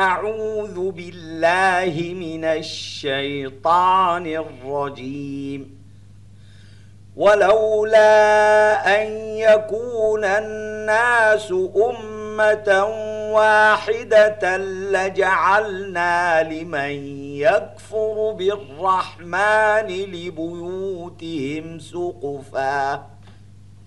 أعوذ بالله من الشيطان الرجيم. ولولا أن يكون الناس أمة واحدة لجعلنا لمن يكفر بالرحمن لبيوتهم سقفاً.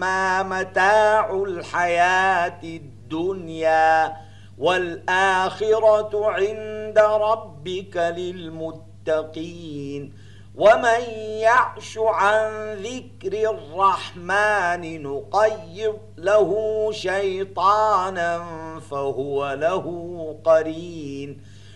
ما متاع الحياة الدنيا والآخرة عند ربك للمتقين ومن يعش عن ذكر الرحمن نقيض له شيطانا فهو له قرين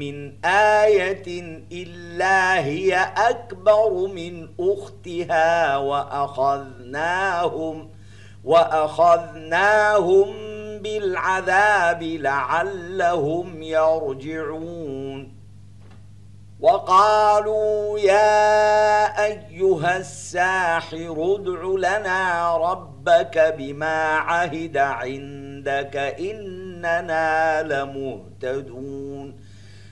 من آية إلا هي أكبر من أختها وأخذناهم وأخذناهم بالعذاب لعلهم يرجعون. وقالوا يا أيها الساحر ادع لنا ربك بما عهد عندك إننا لمهتدون.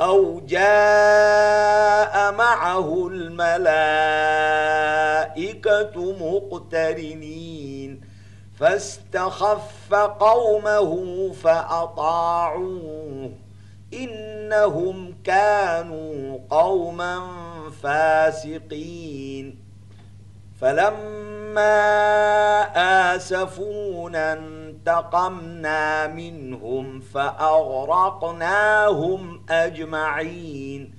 أو جاء معه الملائكة مقترنين فاستخف قومه فأطاعوه إنهم كانوا قوما فاسقين فلما آسفونا انتقمنا منهم فأغرقناهم أجمعين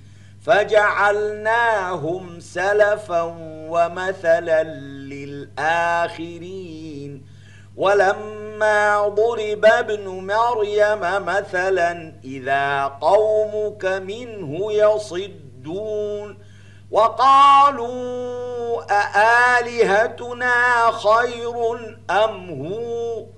فجعلناهم سلفا ومثلا للآخرين ولما ضرب ابن مريم مثلا إذا قومك منه يصدون وقالوا أآلهتنا خير أم هو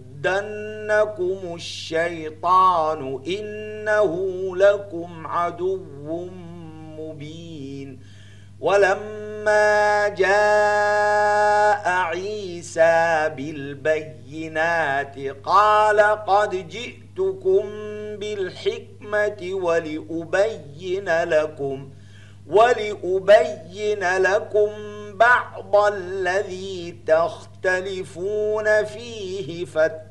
يصدنكم الشيطان إنه لكم عدو مبين. ولما جاء عيسى بالبينات قال قد جئتكم بالحكمة ولأبين لكم ولأبين لكم بعض الذي تختلفون فيه فاتقوا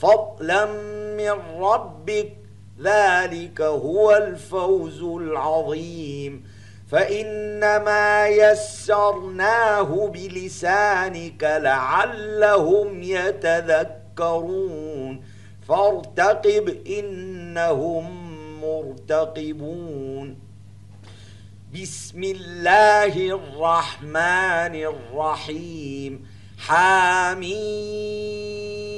فضلا من ربك ذلك هو الفوز العظيم. فإنما يسرناه بلسانك لعلهم يتذكرون. فارتقب إنهم مرتقبون. بسم الله الرحمن الرحيم. حاميم.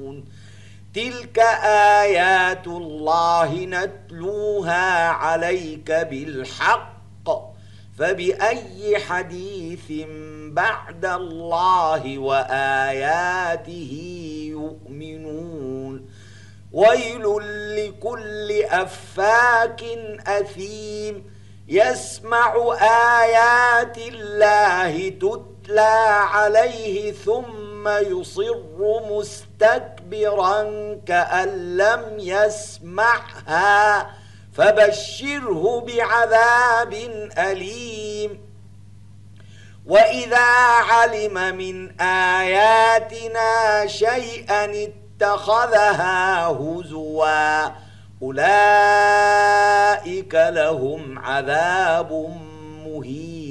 تلك آيات الله نتلوها عليك بالحق فبأي حديث بعد الله وآياته يؤمنون ويل لكل أفاك أثيم يسمع آيات الله تتلى عليه ثم يصر مستكبرا كأن لم يسمعها فبشره بعذاب أليم. وإذا علم من آياتنا شيئا اتخذها هزوا أولئك لهم عذاب مهين.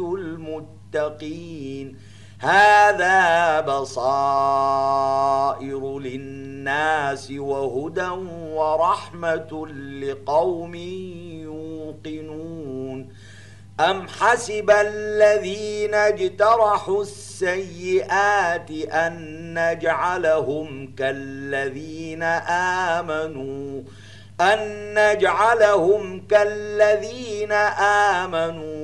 المتقين. هذا بصائر للناس وهدى ورحمة لقوم يوقنون. أم حسب الذين اجترحوا السيئات أن نجعلهم كالذين آمنوا؟ أن نجعلهم كالذين آمنوا.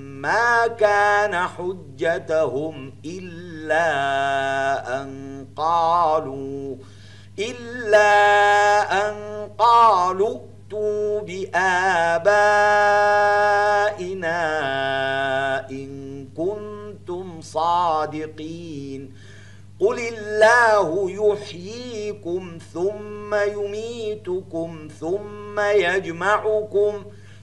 ما كان حجتهم إلا أن قالوا إلا أن قالوا ائتوا بآبائنا إن كنتم صادقين. قل الله يحييكم ثم يميتكم ثم يجمعكم ثم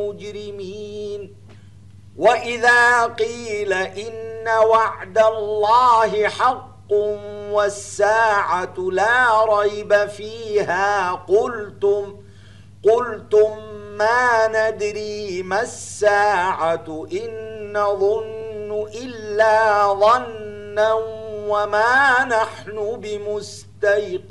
مجرمين وإذا قيل إن وعد الله حق والساعة لا ريب فيها قلتم قلتم ما ندري ما الساعة إن نظن إلا ظنا وما نحن بمستيقنين.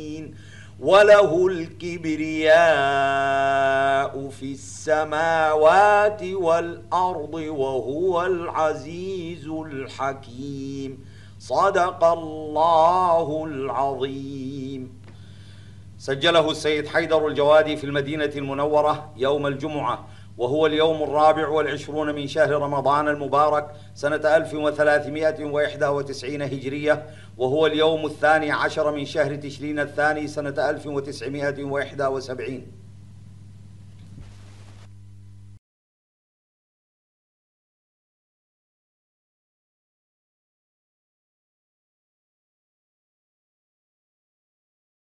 وله الكبرياء في السماوات والأرض وهو العزيز الحكيم. صدق الله العظيم. سجله السيد حيدر الجوادي في المدينة المنورة يوم الجمعة وهو اليوم الرابع والعشرون من شهر رمضان المبارك سنة 1391 هجرية وهو اليوم الثاني عشر من شهر تشرين الثاني سنة 1971